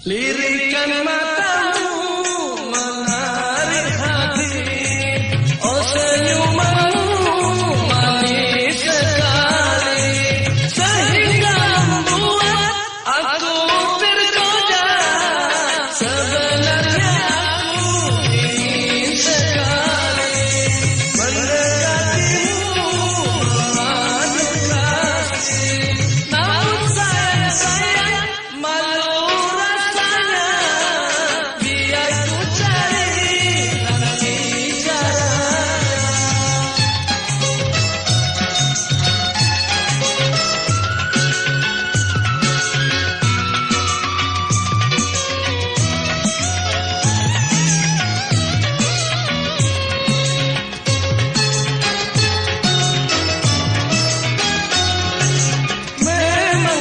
Lirikan matamu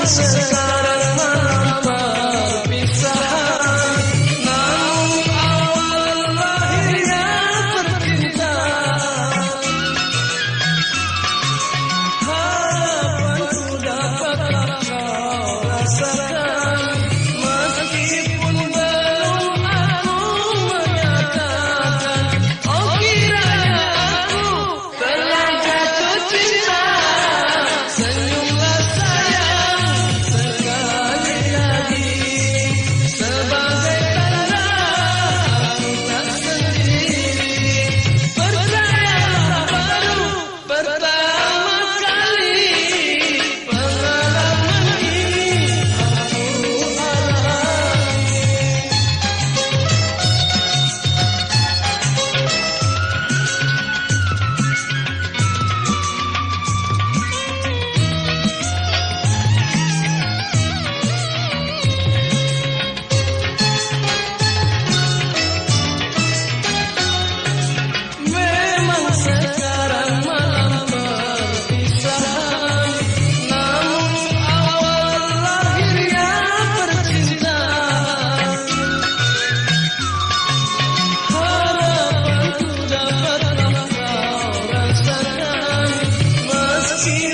sim Harapanku